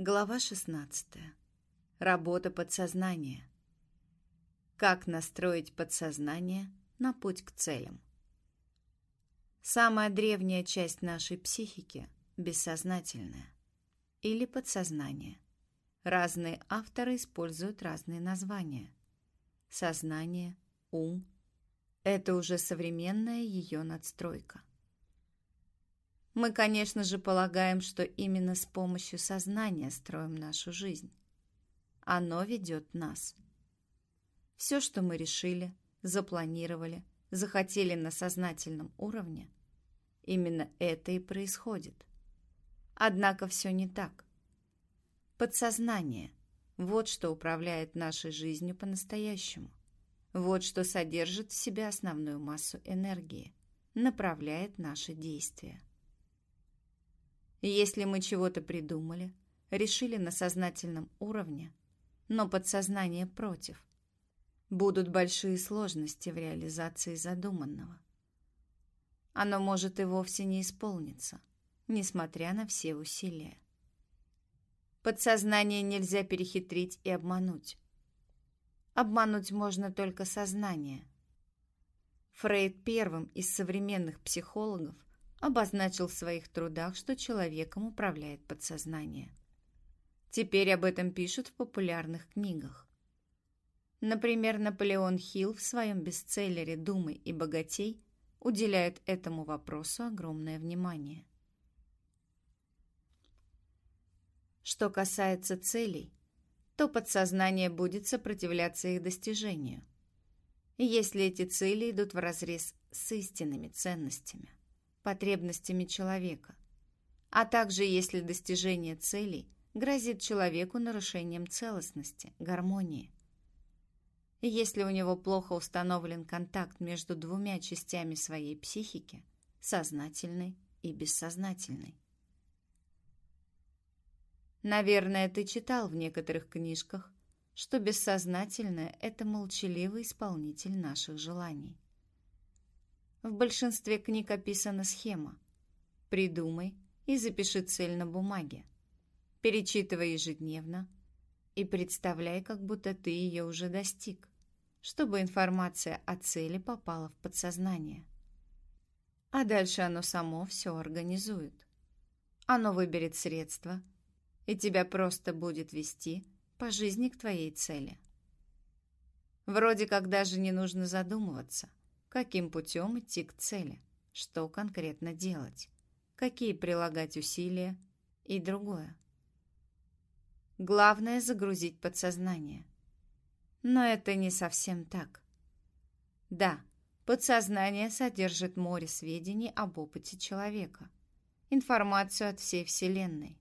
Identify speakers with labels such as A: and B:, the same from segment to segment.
A: Глава 16. Работа подсознания. Как настроить подсознание на путь к целям? Самая древняя часть нашей психики – бессознательная или подсознание. Разные авторы используют разные названия. Сознание, ум – это уже современная ее надстройка. Мы, конечно же, полагаем, что именно с помощью сознания строим нашу жизнь. Оно ведет нас. Все, что мы решили, запланировали, захотели на сознательном уровне, именно это и происходит. Однако все не так. Подсознание – вот что управляет нашей жизнью по-настоящему. Вот что содержит в себе основную массу энергии, направляет наши действия. Если мы чего-то придумали, решили на сознательном уровне, но подсознание против, будут большие сложности в реализации задуманного. Оно может и вовсе не исполниться, несмотря на все усилия. Подсознание нельзя перехитрить и обмануть. Обмануть можно только сознание. Фрейд первым из современных психологов обозначил в своих трудах, что человеком управляет подсознание. Теперь об этом пишут в популярных книгах. Например, Наполеон Хилл в своем бестселлере «Думай и богатей» уделяет этому вопросу огромное внимание. Что касается целей, то подсознание будет сопротивляться их достижению, если эти цели идут вразрез с истинными ценностями потребностями человека, а также если достижение целей грозит человеку нарушением целостности, гармонии. Если у него плохо установлен контакт между двумя частями своей психики, сознательной и бессознательной. Наверное, ты читал в некоторых книжках, что бессознательное – это молчаливый исполнитель наших желаний. В большинстве книг описана схема. Придумай и запиши цель на бумаге. Перечитывай ежедневно и представляй, как будто ты ее уже достиг, чтобы информация о цели попала в подсознание. А дальше оно само все организует. Оно выберет средства, и тебя просто будет вести по жизни к твоей цели. Вроде как даже не нужно задумываться каким путем идти к цели, что конкретно делать, какие прилагать усилия и другое. Главное – загрузить подсознание. Но это не совсем так. Да, подсознание содержит море сведений об опыте человека, информацию от всей Вселенной,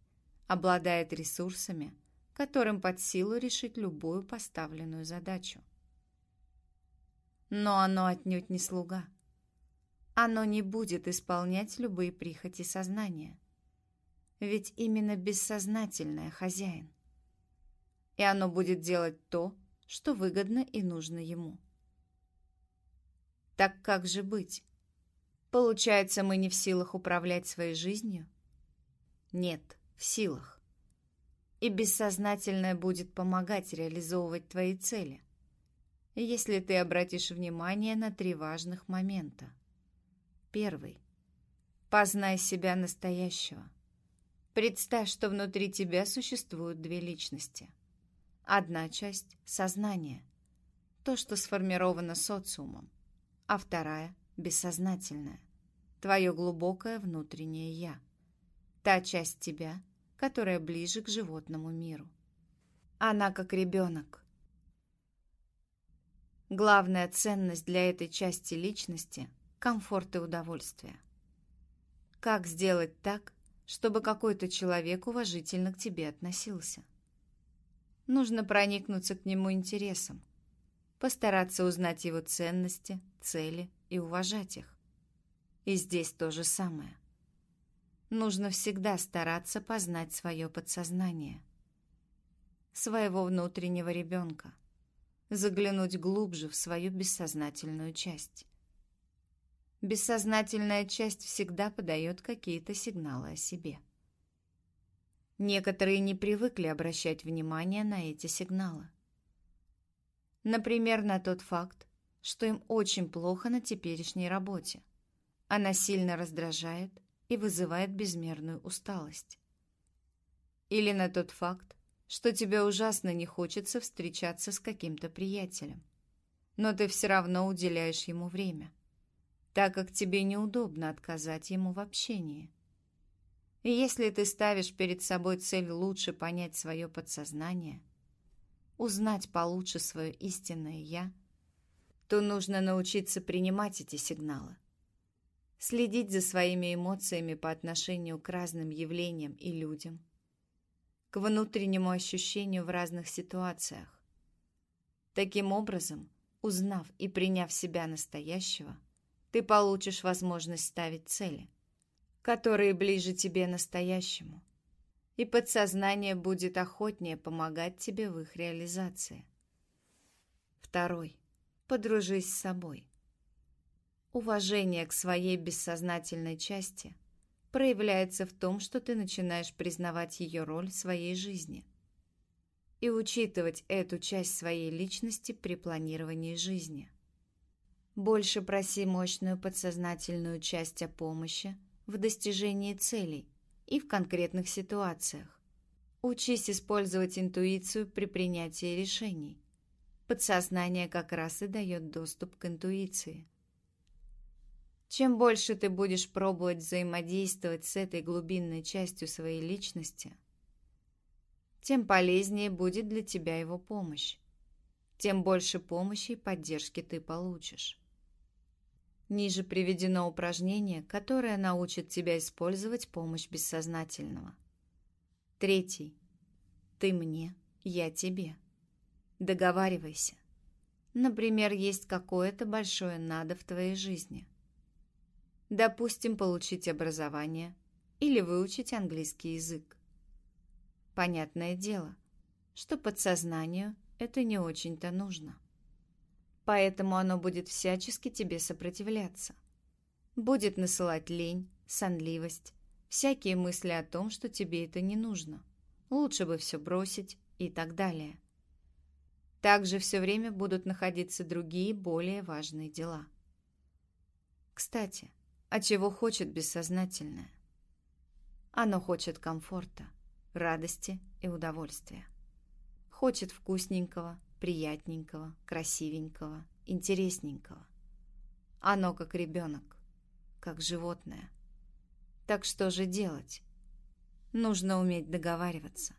A: обладает ресурсами, которым под силу решить любую поставленную задачу. Но оно отнюдь не слуга. Оно не будет исполнять любые прихоти сознания. Ведь именно бессознательное хозяин. И оно будет делать то, что выгодно и нужно ему. Так как же быть? Получается, мы не в силах управлять своей жизнью? Нет, в силах. И бессознательное будет помогать реализовывать твои цели если ты обратишь внимание на три важных момента. Первый. Познай себя настоящего. Представь, что внутри тебя существуют две личности. Одна часть – сознание, то, что сформировано социумом, а вторая – бессознательная, твое глубокое внутреннее «я», та часть тебя, которая ближе к животному миру. Она как ребенок – Главная ценность для этой части личности – комфорт и удовольствие. Как сделать так, чтобы какой-то человек уважительно к тебе относился? Нужно проникнуться к нему интересом, постараться узнать его ценности, цели и уважать их. И здесь то же самое. Нужно всегда стараться познать свое подсознание, своего внутреннего ребенка – заглянуть глубже в свою бессознательную часть. Бессознательная часть всегда подает какие-то сигналы о себе. Некоторые не привыкли обращать внимание на эти сигналы. Например, на тот факт, что им очень плохо на теперешней работе. Она сильно раздражает и вызывает безмерную усталость. Или на тот факт, что тебе ужасно не хочется встречаться с каким-то приятелем, но ты все равно уделяешь ему время, так как тебе неудобно отказать ему в общении. И если ты ставишь перед собой цель лучше понять свое подсознание, узнать получше свое истинное «я», то нужно научиться принимать эти сигналы, следить за своими эмоциями по отношению к разным явлениям и людям, к внутреннему ощущению в разных ситуациях. Таким образом, узнав и приняв себя настоящего, ты получишь возможность ставить цели, которые ближе тебе настоящему, и подсознание будет охотнее помогать тебе в их реализации. Второй. Подружись с собой. Уважение к своей бессознательной части – проявляется в том, что ты начинаешь признавать ее роль в своей жизни и учитывать эту часть своей личности при планировании жизни. Больше проси мощную подсознательную часть о помощи в достижении целей и в конкретных ситуациях. Учись использовать интуицию при принятии решений. Подсознание как раз и дает доступ к интуиции – чем больше ты будешь пробовать взаимодействовать с этой глубинной частью своей личности, тем полезнее будет для тебя его помощь, тем больше помощи и поддержки ты получишь. Ниже приведено упражнение, которое научит тебя использовать помощь бессознательного. Третий. Ты мне, я тебе. Договаривайся. Например, есть какое-то большое «надо» в твоей жизни – Допустим, получить образование или выучить английский язык. Понятное дело, что подсознанию это не очень-то нужно. Поэтому оно будет всячески тебе сопротивляться. Будет насылать лень, сонливость, всякие мысли о том, что тебе это не нужно. Лучше бы все бросить и так далее. Также все время будут находиться другие, более важные дела. Кстати, а чего хочет бессознательное? Оно хочет комфорта, радости и удовольствия. Хочет вкусненького, приятненького, красивенького, интересненького. Оно как ребенок, как животное. Так что же делать? Нужно уметь договариваться.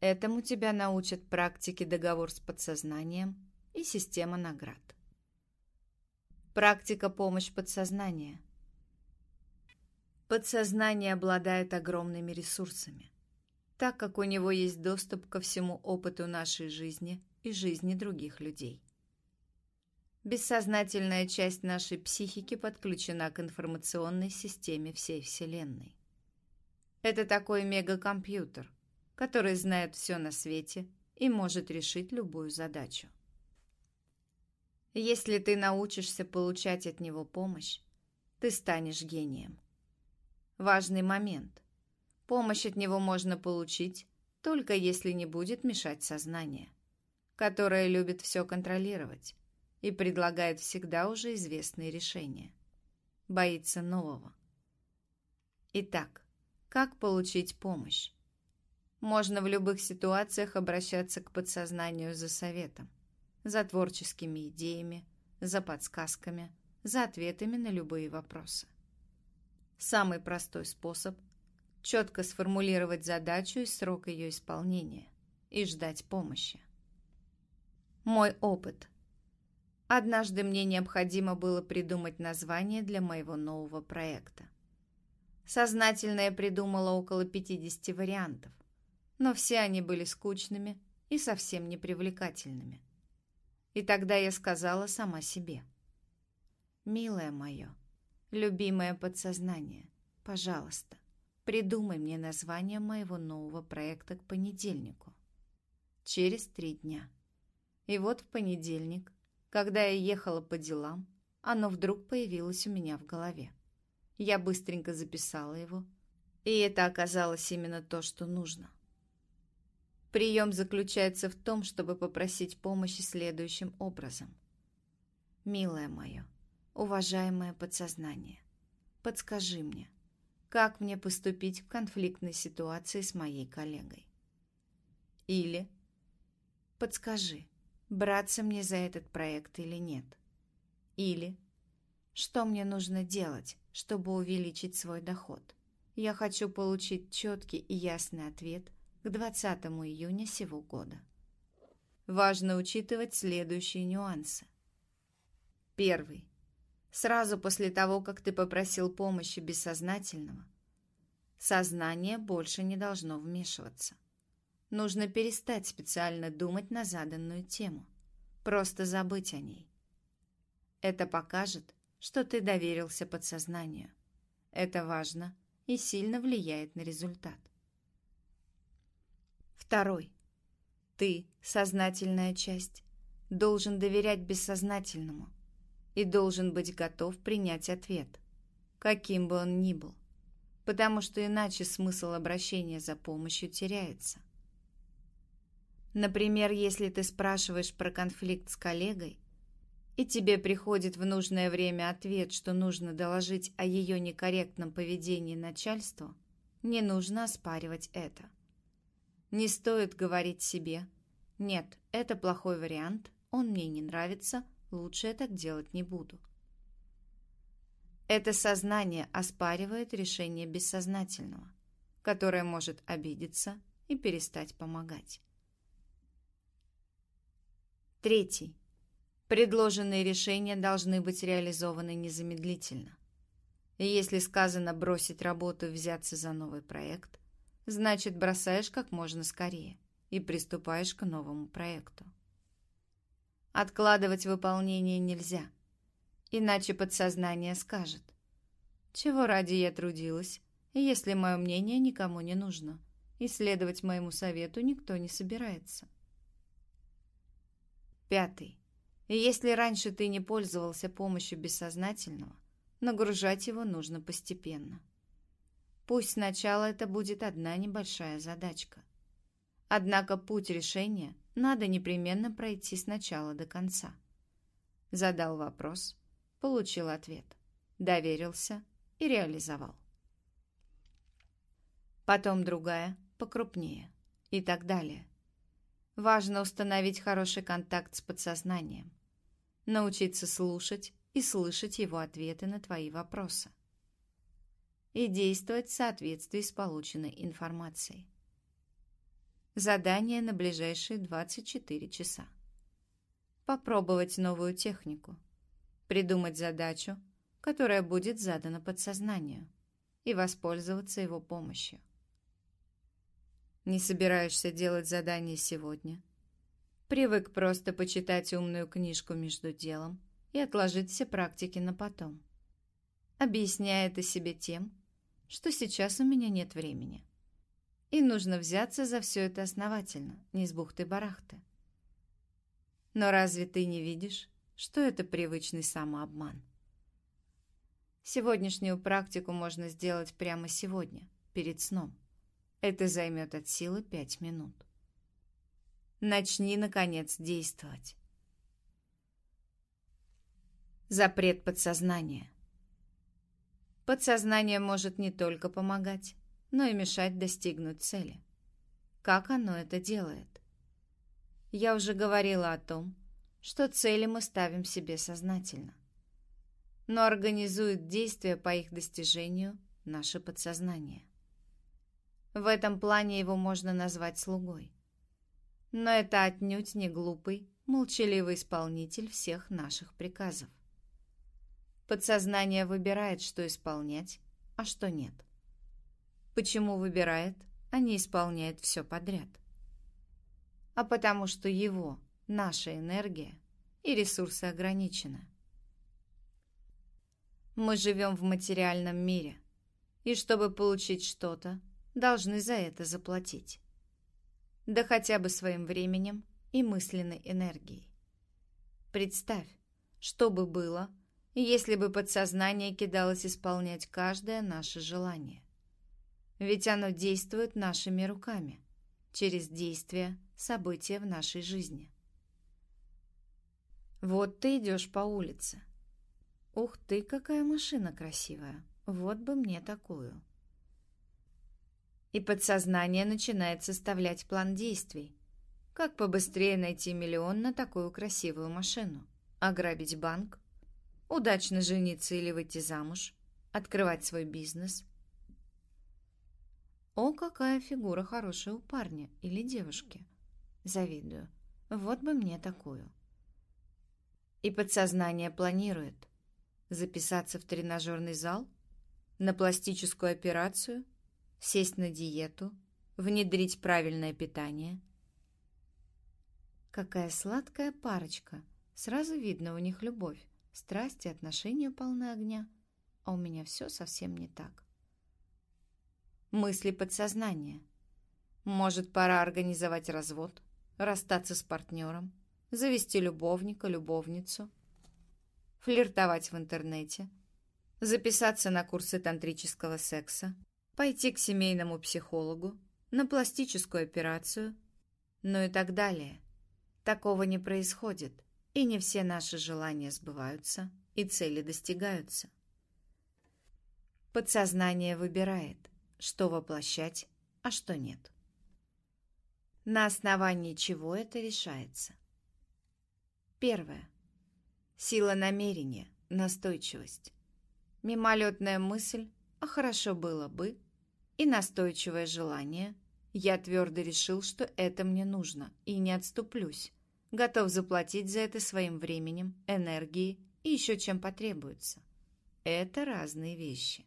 A: Этому тебя научат практики договор с подсознанием и система наград. Практика помощь подсознания. Подсознание обладает огромными ресурсами, так как у него есть доступ ко всему опыту нашей жизни и жизни других людей. Бессознательная часть нашей психики подключена к информационной системе всей Вселенной. Это такой мегакомпьютер, который знает все на свете и может решить любую задачу. Если ты научишься получать от него помощь, ты станешь гением. Важный момент. Помощь от него можно получить, только если не будет мешать сознание, которое любит все контролировать и предлагает всегда уже известные решения. Боится нового. Итак, как получить помощь? Можно в любых ситуациях обращаться к подсознанию за советом за творческими идеями, за подсказками, за ответами на любые вопросы. Самый простой способ – четко сформулировать задачу и срок ее исполнения и ждать помощи. Мой опыт. Однажды мне необходимо было придумать название для моего нового проекта. Сознательно я придумала около 50 вариантов, но все они были скучными и совсем непривлекательными. И тогда я сказала сама себе. «Милое мое, любимое подсознание, пожалуйста, придумай мне название моего нового проекта к понедельнику. Через три дня. И вот в понедельник, когда я ехала по делам, оно вдруг появилось у меня в голове. Я быстренько записала его, И это оказалось именно то, что нужно. Прием заключается в том, чтобы попросить помощи следующим образом. «Милое мое, уважаемое подсознание, подскажи мне, как мне поступить в конфликтной ситуации с моей коллегой?» Или «Подскажи, браться мне за этот проект или нет?» Или «Что мне нужно делать, чтобы увеличить свой доход?» Я хочу получить четкий и ясный ответ к 20 июня сего года. Важно учитывать следующие нюансы. Первый. Сразу после того, как ты попросил помощи бессознательного, сознание больше не должно вмешиваться. Нужно перестать специально думать на заданную тему. Просто забыть о ней. Это покажет, что ты доверился подсознанию. Это важно и сильно влияет на результат. Второй. Ты, сознательная часть, должен доверять бессознательному и должен быть готов принять ответ, каким бы он ни был, потому что иначе смысл обращения за помощью теряется. Например, если ты спрашиваешь про конфликт с коллегой, и тебе приходит в нужное время ответ, что нужно доложить о ее некорректном поведении начальству, не нужно оспаривать это. Не стоит говорить себе «Нет, это плохой вариант, он мне не нравится, лучше я так делать не буду». Это сознание оспаривает решение бессознательного, которое может обидеться и перестать помогать. Третий. Предложенные решения должны быть реализованы незамедлительно. И если сказано бросить работу и взяться за новый проект, значит бросаешь как можно скорее и приступаешь к новому проекту. Откладывать выполнение нельзя, иначе подсознание скажет, чего ради я трудилась, если мое мнение никому не нужно, и следовать моему совету никто не собирается. Пятый. Если раньше ты не пользовался помощью бессознательного, нагружать его нужно постепенно. Пусть сначала это будет одна небольшая задачка. Однако путь решения надо непременно пройти сначала до конца. Задал вопрос, получил ответ, доверился и реализовал. Потом другая, покрупнее и так далее. Важно установить хороший контакт с подсознанием, научиться слушать и слышать его ответы на твои вопросы и действовать в соответствии с полученной информацией. Задание на ближайшие 24 часа. Попробовать новую технику. Придумать задачу, которая будет задана подсознанию, и воспользоваться его помощью. Не собираешься делать задание сегодня? Привык просто почитать умную книжку между делом и отложить все практики на потом. Объясняя это себе тем, что сейчас у меня нет времени. И нужно взяться за все это основательно, не с бухты-барахты. Но разве ты не видишь, что это привычный самообман? Сегодняшнюю практику можно сделать прямо сегодня, перед сном. Это займет от силы пять минут. Начни, наконец, действовать. Запрет подсознания. Подсознание может не только помогать, но и мешать достигнуть цели. Как оно это делает? Я уже говорила о том, что цели мы ставим себе сознательно. Но организует действия по их достижению наше подсознание. В этом плане его можно назвать слугой. Но это отнюдь не глупый, молчаливый исполнитель всех наших приказов. Подсознание выбирает, что исполнять, а что нет. Почему выбирает, а не исполняет все подряд? А потому что его, наша энергия и ресурсы ограничены. Мы живем в материальном мире, и чтобы получить что-то, должны за это заплатить да хотя бы своим временем и мысленной энергией. Представь, что бы было, если бы подсознание кидалось исполнять каждое наше желание. Ведь оно действует нашими руками, через действия, события в нашей жизни. Вот ты идешь по улице. Ух ты, какая машина красивая. Вот бы мне такую. И подсознание начинает составлять план действий. Как побыстрее найти миллион на такую красивую машину? Ограбить банк? Удачно жениться или выйти замуж? Открывать свой бизнес? О, какая фигура хорошая у парня или девушки. Завидую. Вот бы мне такую. И подсознание планирует. Записаться в тренажерный зал? На пластическую операцию? Сесть на диету? Внедрить правильное питание? Какая сладкая парочка. Сразу видно у них любовь, страсть и отношения полны огня. А у меня все совсем не так. Мысли подсознания. Может, пора организовать развод, расстаться с партнером, завести любовника, любовницу, флиртовать в интернете, записаться на курсы тантрического секса, пойти к семейному психологу, на пластическую операцию, ну и так далее. Такого не происходит, и не все наши желания сбываются, и цели достигаются. Подсознание выбирает, что воплощать, а что нет. На основании чего это решается? Первое. Сила намерения, настойчивость. Мимолетная мысль «а хорошо было бы» и настойчивое желание «я твердо решил, что это мне нужно и не отступлюсь», готов заплатить за это своим временем, энергией и еще чем потребуется. Это разные вещи.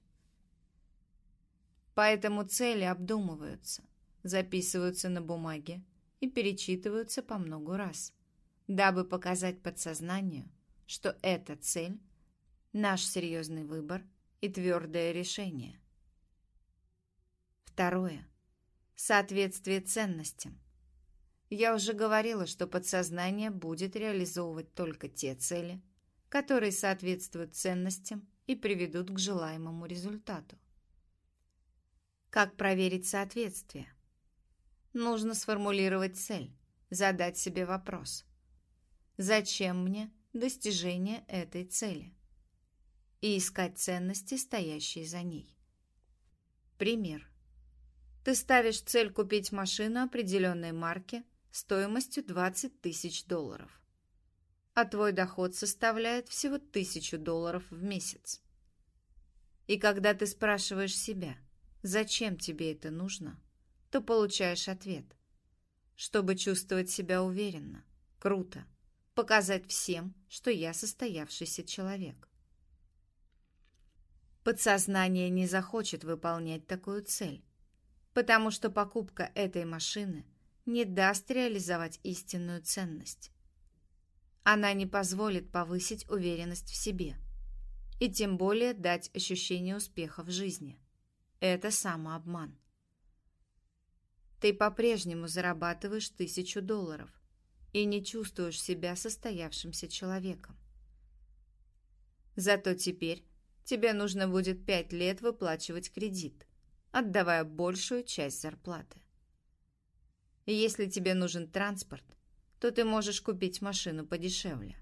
A: Поэтому цели обдумываются, записываются на бумаге и перечитываются по много раз – дабы показать подсознанию, что эта цель – наш серьезный выбор и твердое решение. Второе. Соответствие ценностям. Я уже говорила, что подсознание будет реализовывать только те цели, которые соответствуют ценностям и приведут к желаемому результату. Как проверить соответствие? Нужно сформулировать цель, задать себе вопрос – Зачем мне достижение этой цели? И искать ценности, стоящие за ней. Пример. Ты ставишь цель купить машину определенной марки стоимостью 20 тысяч долларов. А твой доход составляет всего тысячу долларов в месяц. И когда ты спрашиваешь себя, зачем тебе это нужно, то получаешь ответ. Чтобы чувствовать себя уверенно, круто, показать всем, что я состоявшийся человек. Подсознание не захочет выполнять такую цель, потому что покупка этой машины не даст реализовать истинную ценность. Она не позволит повысить уверенность в себе и тем более дать ощущение успеха в жизни. Это самообман. Ты по-прежнему зарабатываешь тысячу долларов – и не чувствуешь себя состоявшимся человеком. Зато теперь тебе нужно будет пять лет выплачивать кредит, отдавая большую часть зарплаты. Если тебе нужен транспорт, то ты можешь купить машину подешевле.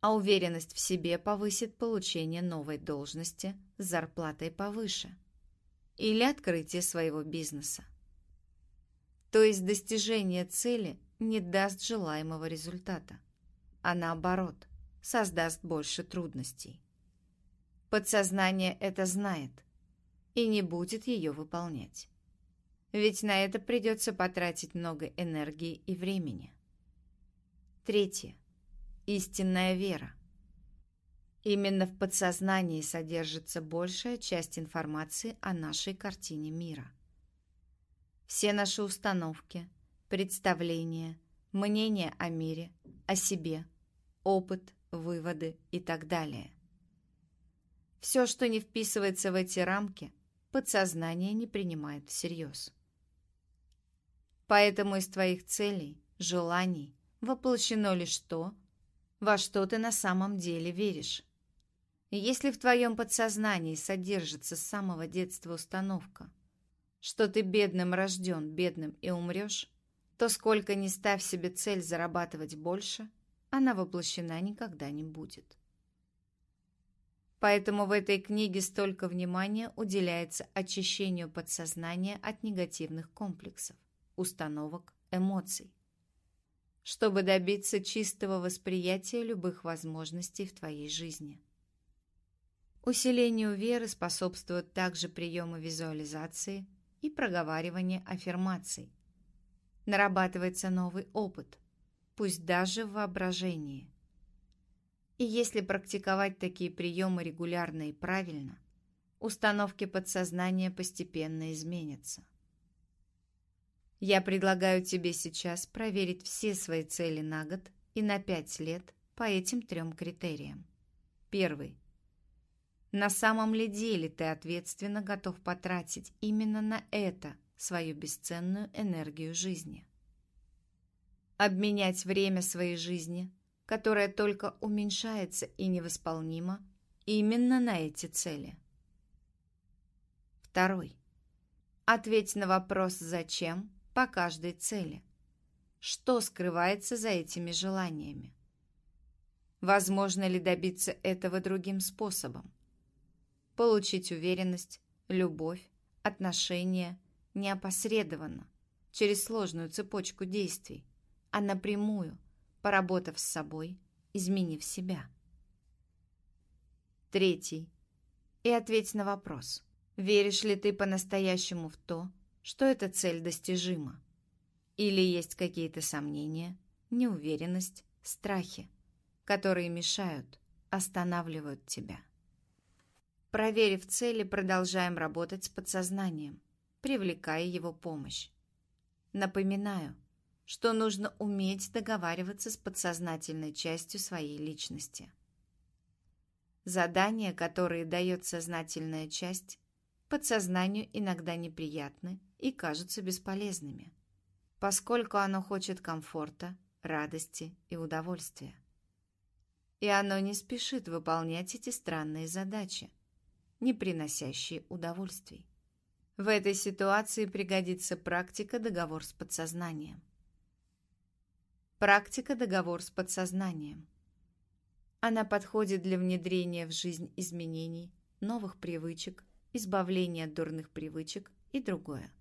A: А уверенность в себе повысит получение новой должности с зарплатой повыше или открытие своего бизнеса. То есть достижение цели – не даст желаемого результата, а наоборот, создаст больше трудностей. Подсознание это знает и не будет ее выполнять. Ведь на это придется потратить много энергии и времени. Третье. Истинная вера. Именно в подсознании содержится большая часть информации о нашей картине мира. Все наши установки – представления, мнения о мире, о себе, опыт, выводы и так далее. Все, что не вписывается в эти рамки, подсознание не принимает всерьез. Поэтому из твоих целей, желаний воплощено лишь то, во что ты на самом деле веришь. Если в твоем подсознании содержится с самого детства установка, что ты бедным рожден, бедным и умрешь, то сколько ни ставь себе цель зарабатывать больше, она воплощена никогда не будет. Поэтому в этой книге столько внимания уделяется очищению подсознания от негативных комплексов, установок, эмоций, чтобы добиться чистого восприятия любых возможностей в твоей жизни. Усилению веры способствуют также приемы визуализации и проговаривание аффирмаций. Нарабатывается новый опыт, пусть даже в воображении – и если практиковать такие приемы регулярно и правильно, установки подсознания постепенно изменятся. Я предлагаю тебе сейчас проверить все свои цели на год и на пять лет по этим трем критериям. Первый. На самом ли деле ты ответственно готов потратить именно на это свою бесценную энергию жизни? Обменять время своей жизни которая только уменьшается и невосполнима именно на эти цели. Второй. Ответь на вопрос «зачем» по каждой цели. Что скрывается за этими желаниями? Возможно ли добиться этого другим способом? Получить уверенность, любовь, отношения неопосредованно, через сложную цепочку действий, а напрямую – поработав с собой, изменив себя. Третий. И ответь на вопрос. Веришь ли ты по-настоящему в то, что эта цель достижима? Или есть какие-то сомнения, неуверенность, страхи, которые мешают, останавливают тебя? Проверив цели, продолжаем работать с подсознанием, привлекая его помощь. Напоминаю, что нужно уметь договариваться с подсознательной частью своей личности. Задания, которые дает сознательная часть, подсознанию иногда неприятны и кажутся бесполезными, поскольку оно хочет комфорта, радости и удовольствия. И оно не спешит выполнять эти странные задачи, не приносящие удовольствий. В этой ситуации пригодится практика договор с подсознанием. Практика «Договор с подсознанием». Она подходит для внедрения в жизнь изменений, новых привычек, избавления от дурных привычек и другое.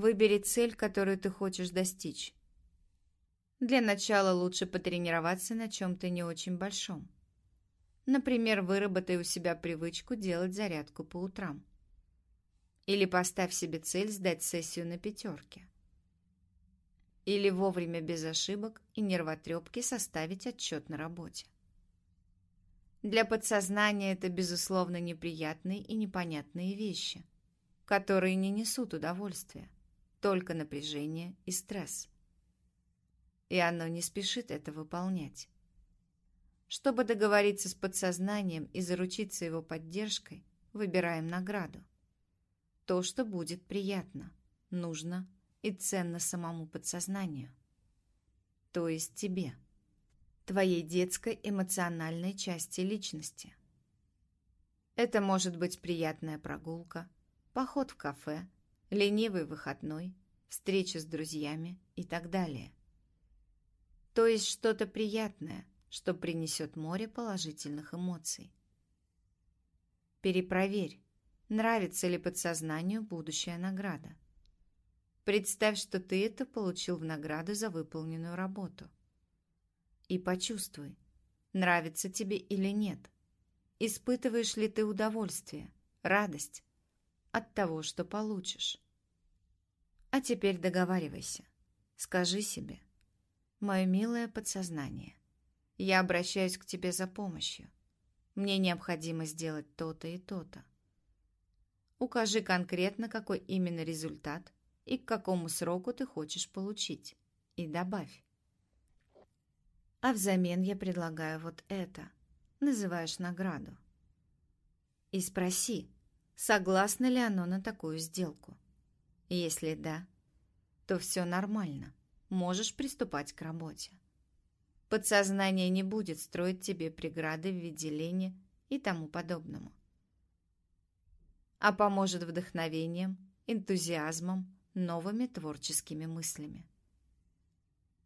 A: Выбери цель, которую ты хочешь достичь. Для начала лучше потренироваться на чем-то не очень большом. Например, выработай у себя привычку делать зарядку по утрам. Или поставь себе цель сдать сессию на пятерке. Или вовремя без ошибок и нервотрепки составить отчет на работе. Для подсознания это, безусловно, неприятные и непонятные вещи, которые не несут удовольствия, только напряжение и стресс. И оно не спешит это выполнять. Чтобы договориться с подсознанием и заручиться его поддержкой, выбираем награду. То, что будет приятно, нужно и ценно самому подсознанию. То есть тебе, твоей детской эмоциональной части личности. Это может быть приятная прогулка, поход в кафе, ленивый выходной, встреча с друзьями и так далее. То есть что-то приятное, что принесет море положительных эмоций. Перепроверь, нравится ли подсознанию будущая награда. Представь, что ты это получил в награду за выполненную работу. И почувствуй, нравится тебе или нет. Испытываешь ли ты удовольствие, радость от того, что получишь. А теперь договаривайся. Скажи себе, мое милое подсознание, я обращаюсь к тебе за помощью. Мне необходимо сделать то-то и то-то. Укажи конкретно, какой именно результат – и к какому сроку ты хочешь получить. И добавь. А взамен я предлагаю вот это. Называешь награду. И спроси, согласно ли оно на такую сделку. Если да, то все нормально. Можешь приступать к работе. Подсознание не будет строить тебе преграды в виде лени и тому подобному. а поможет вдохновением, энтузиазмом, новыми творческими мыслями.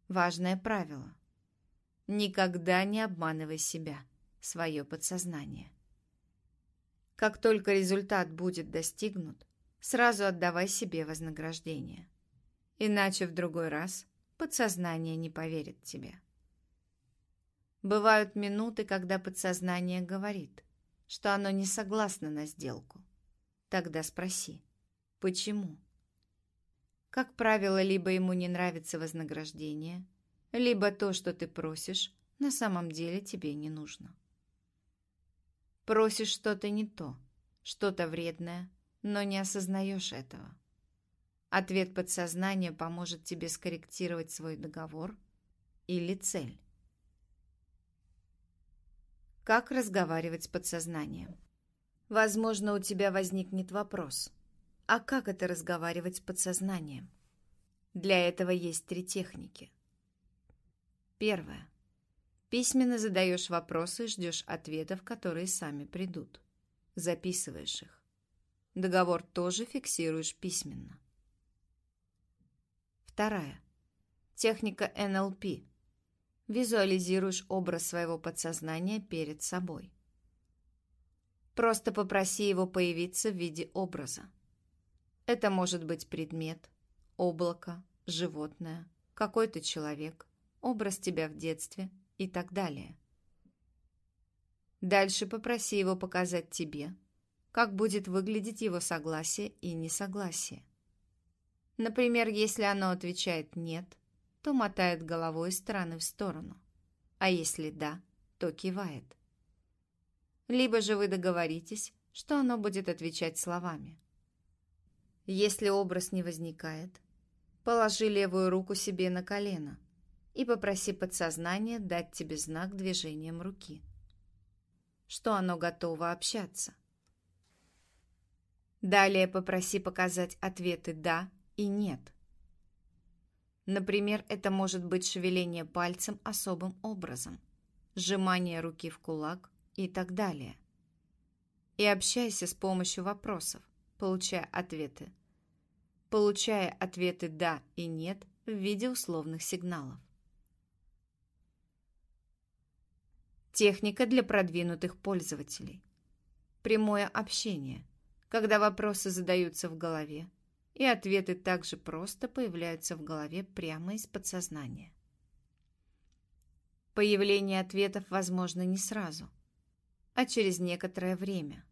A: Важное правило. Никогда не обманывай себя, свое подсознание. Как только результат будет достигнут, сразу отдавай себе вознаграждение. Иначе в другой раз подсознание не поверит тебе. Бывают минуты, когда подсознание говорит, что оно не согласно на сделку. Тогда спроси, почему? Как правило, либо ему не нравится вознаграждение, либо то, что ты просишь, на самом деле тебе не нужно. Просишь что-то не то, что-то вредное, но не осознаешь этого. Ответ подсознания поможет тебе скорректировать свой договор или цель. Как разговаривать с подсознанием? Возможно, у тебя возникнет вопрос. А как это разговаривать с подсознанием? Для этого есть три техники. Первое. Письменно задаешь вопросы и ждешь ответов, которые сами придут. Записываешь их. Договор тоже фиксируешь письменно. Вторая. Техника НЛП. Визуализируешь образ своего подсознания перед собой. Просто попроси его появиться в виде образа. Это может быть предмет, облако, животное, какой-то человек, образ тебя в детстве и так далее. Дальше попроси его показать тебе, как будет выглядеть его согласие и несогласие. Например, если оно отвечает «нет», то мотает головой из стороны в сторону, а если «да», то кивает. Либо же вы договоритесь, что оно будет отвечать словами. Если образ не возникает, положи левую руку себе на колено и попроси подсознание дать тебе знак движением руки, что оно готово общаться. Далее попроси показать ответы «да» и «нет». Например, это может быть шевеление пальцем особым образом, сжимание руки в кулак и так далее. И общайся с помощью вопросов, получая ответы. Получая ответы «да» и «нет» в виде условных сигналов. Техника для продвинутых пользователей. Прямое общение, когда вопросы задаются в голове, и ответы также просто появляются в голове прямо из подсознания. Появление ответов возможно не сразу, а через некоторое время.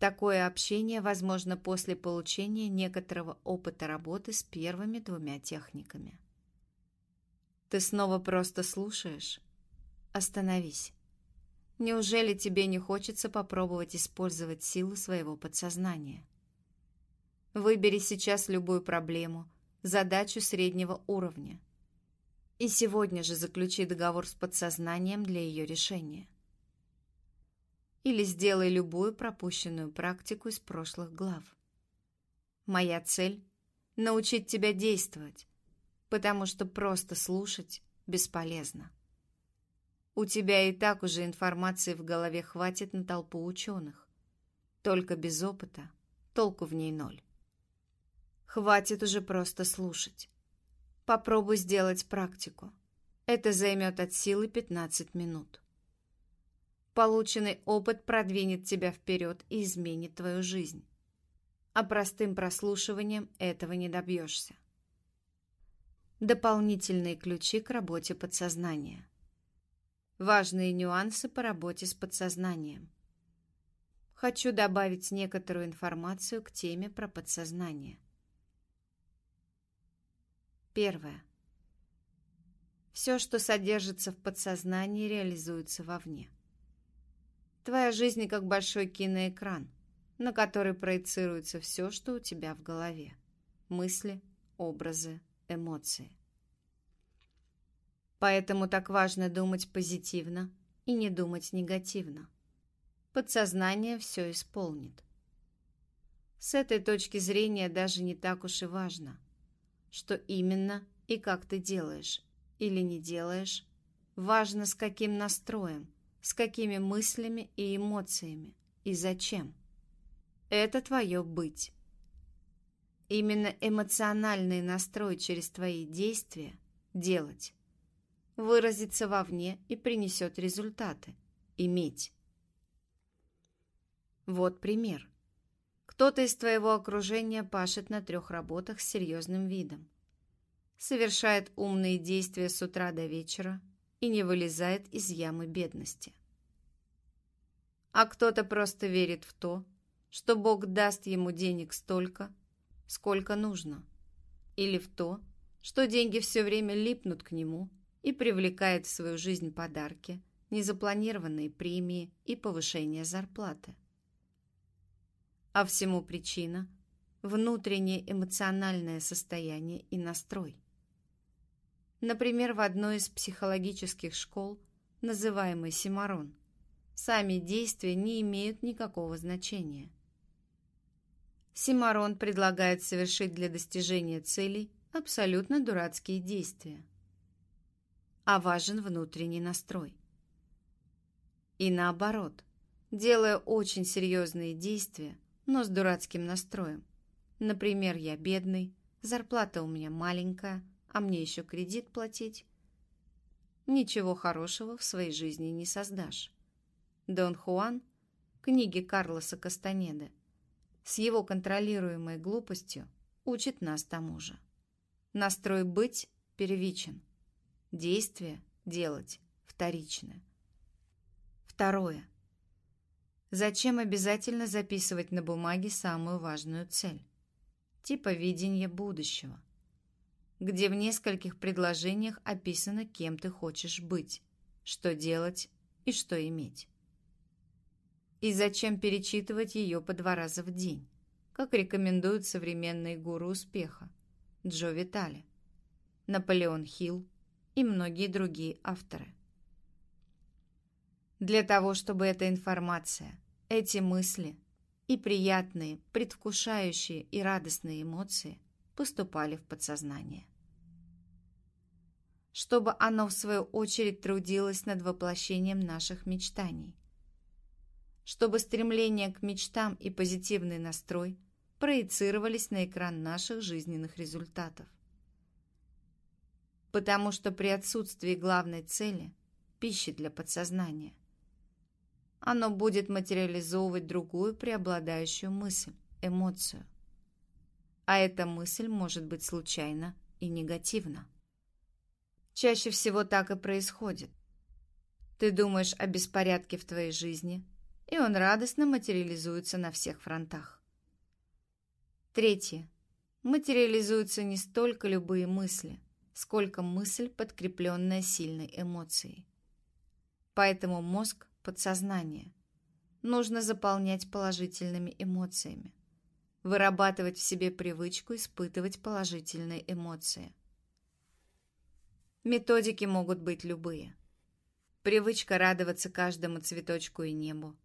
A: Такое общение возможно после получения некоторого опыта работы с первыми двумя техниками. Ты снова просто слушаешь? Остановись. Неужели тебе не хочется попробовать использовать силу своего подсознания? Выбери сейчас любую проблему, задачу среднего уровня. И сегодня же заключи договор с подсознанием для ее решения. Или сделай любую пропущенную практику из прошлых глав. Моя цель — научить тебя действовать, потому что просто слушать бесполезно. У тебя и так уже информации в голове хватит на толпу ученых. Только без опыта толку в ней ноль. Хватит уже просто слушать. Попробуй сделать практику. Это займет от силы 15 минут. Полученный опыт продвинет тебя вперед и изменит твою жизнь. А простым прослушиванием этого не добьешься. Дополнительные ключи к работе подсознания. Важные нюансы по работе с подсознанием. Хочу добавить некоторую информацию к теме про подсознание – Первое. Все, что содержится в подсознании, реализуется вовне. Твоя жизнь как большой киноэкран, на который проецируется все, что у тебя в голове. Мысли, образы, эмоции. Поэтому так важно думать позитивно и не думать негативно. Подсознание все исполнит. С этой точки зрения даже не так уж и важно – что именно и как ты делаешь или не делаешь. Важно, с каким настроем, с какими мыслями и эмоциями и зачем. Это твое быть. Именно эмоциональный настрой через твои действия делать выразится вовне и принесет результаты. Иметь. Вот пример. Кто-то из твоего окружения пашет на трех работах с серьезным видом. Совершает умные действия с утра до вечера и не вылезает из ямы бедности. А кто-то просто верит в то, что Бог даст ему денег столько, сколько нужно, или в то, что деньги все время липнут к нему и привлекает в свою жизнь подарки, незапланированные премии и повышение зарплаты. А всему причина – внутреннее эмоциональное состояние и настрой. Например, в одной из психологических школ, называемой Симарон, сами действия не имеют никакого значения. Симарон предлагает совершить для достижения целей абсолютно дурацкие действия. А важен внутренний настрой. И наоборот, делая очень серьезные действия, но с дурацким настроем. Например, я бедный, зарплата у меня маленькая, а мне еще кредит платить. Ничего хорошего в своей жизни не создашь. Дон Хуан, книги Карлоса Кастанеды, с его контролируемой глупостью учит нас тому же. Настрой быть первичен, действие делать вторичное. Второе. Зачем обязательно записывать на бумаге самую важную цель? Типа видения будущего, где в нескольких предложениях описано, кем ты хочешь быть, что делать и что иметь. И зачем перечитывать ее по два раза в день, как рекомендуют современные гуру успеха Джо Витали, Наполеон Хилл и многие другие авторы. Для того, чтобы эта информация, эти мысли и приятные, предвкушающие и радостные эмоции поступали в подсознание. Чтобы оно, в свою очередь, трудилось над воплощением наших мечтаний. Чтобы стремление к мечтам и позитивный настрой проецировались на экран наших жизненных результатов. Потому что при отсутствии главной цели – пищи для подсознания, оно будет материализовывать другую преобладающую мысль, эмоцию. А эта мысль может быть случайна и негативна. Чаще всего так и происходит. Ты думаешь о беспорядке в твоей жизни, и он радостно материализуется на всех фронтах. Третье. Материализуются не столько любые мысли, сколько мысль, подкрепленная сильной эмоцией. Поэтому мозг подсознание. Нужно заполнять положительными эмоциями. Вырабатывать в себе привычку испытывать положительные эмоции. Методики могут быть любые. Привычка радоваться каждому цветочку и небу.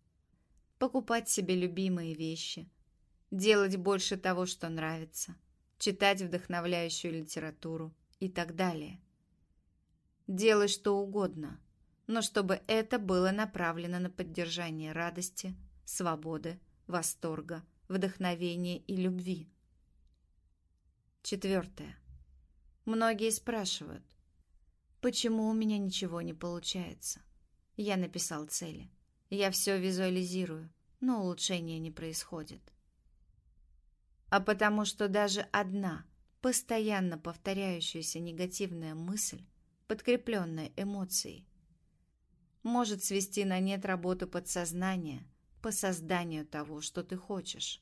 A: Покупать себе любимые вещи. Делать больше того, что нравится. Читать вдохновляющую литературу и так далее. Делай что угодно – но чтобы это было направлено на поддержание радости, свободы, восторга, вдохновения и любви. Четвертое. Многие спрашивают, почему у меня ничего не получается? Я написал цели. Я все визуализирую, но улучшения не происходит. А потому что даже одна, постоянно повторяющаяся негативная мысль, подкрепленная эмоцией, может свести на нет работу подсознания по созданию того, что ты хочешь.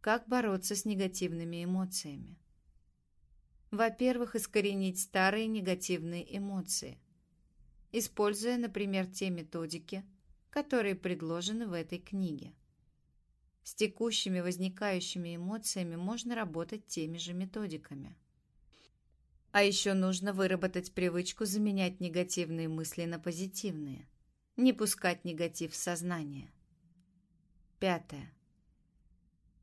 A: Как бороться с негативными эмоциями? Во-первых, искоренить старые негативные эмоции, используя, например, те методики, которые предложены в этой книге. С текущими возникающими эмоциями можно работать теми же методиками. А еще нужно выработать привычку заменять негативные мысли на позитивные. Не пускать негатив в сознание. Пятое.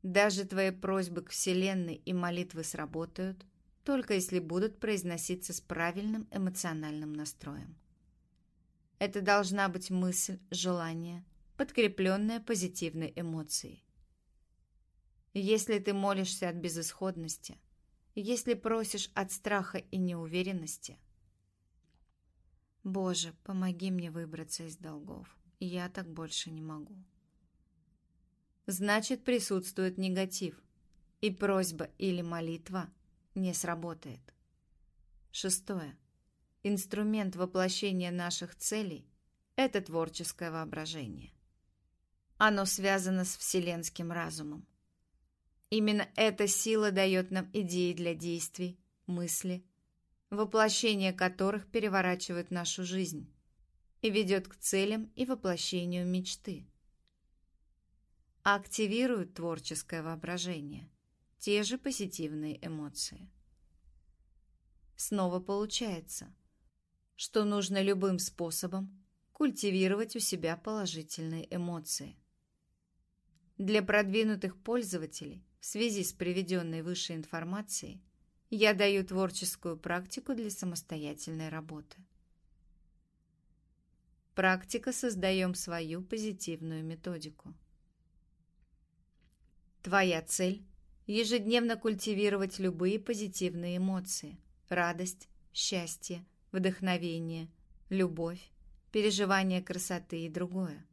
A: Даже твои просьбы к Вселенной и молитвы сработают, только если будут произноситься с правильным эмоциональным настроем. Это должна быть мысль, желание, подкрепленное позитивной эмоцией. Если ты молишься от безысходности, если просишь от страха и неуверенности, Боже, помоги мне выбраться из долгов, я так больше не могу. Значит, присутствует негатив, и просьба или молитва не сработает. Шестое. Инструмент воплощения наших целей – это творческое воображение. Оно связано с вселенским разумом. Именно эта сила дает нам идеи для действий, мысли, воплощение которых переворачивает нашу жизнь и ведет к целям и воплощению мечты. Активирует творческое воображение, те же позитивные эмоции. Снова получается, что нужно любым способом культивировать у себя положительные эмоции. Для продвинутых пользователей в связи с приведенной выше информацией я даю творческую практику для самостоятельной работы. Практика «Создаем свою позитивную методику». Твоя цель ежедневно культивировать любые позитивные эмоции – радость, счастье, вдохновение, любовь, переживание красоты и другое.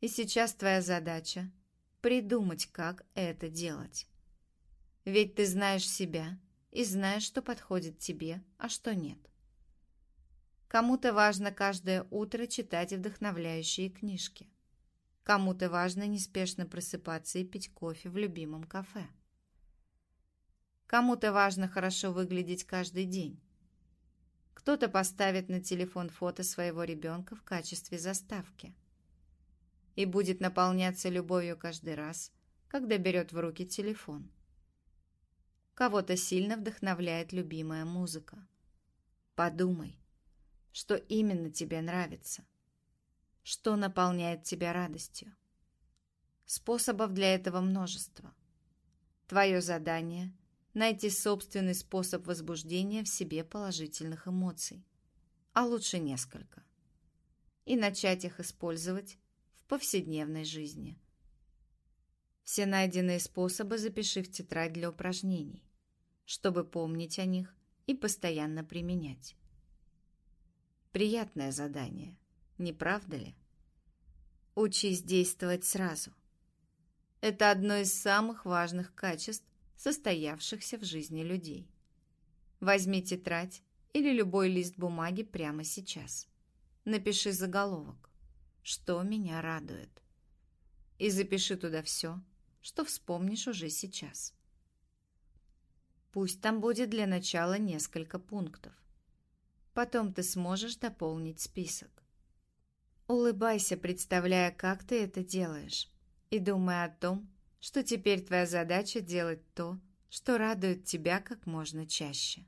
A: И сейчас твоя задача – придумать, как это делать. Ведь ты знаешь себя и знаешь, что подходит тебе, а что нет. Кому-то важно каждое утро читать вдохновляющие книжки – Кому-то важно неспешно просыпаться и пить кофе в любимом кафе. Кому-то важно хорошо выглядеть каждый день. Кто-то поставит на телефон фото своего ребенка в качестве заставки и будет наполняться любовью каждый раз, когда берет в руки телефон. Кого-то сильно вдохновляет любимая музыка. Подумай, что именно тебе нравится – что наполняет тебя радостью. Способов для этого множество. Твое задание – найти собственный способ возбуждения в себе положительных эмоций, а лучше несколько, и начать их использовать повседневной жизни. Все найденные способы запиши в тетрадь для упражнений, чтобы помнить о них и постоянно применять. Приятное задание – не правда ли? Учись действовать сразу. Это одно из самых важных качеств, состоявшихся в жизни людей. Возьми тетрадь или любой лист бумаги прямо сейчас. Напиши заголовок «Что меня радует?» и запиши туда все, что вспомнишь уже сейчас. Пусть там будет для начала несколько пунктов. Потом ты сможешь дополнить список. Улыбайся, представляя, как ты это делаешь, и думай о том, что теперь твоя задача делать то, что радует тебя как можно чаще.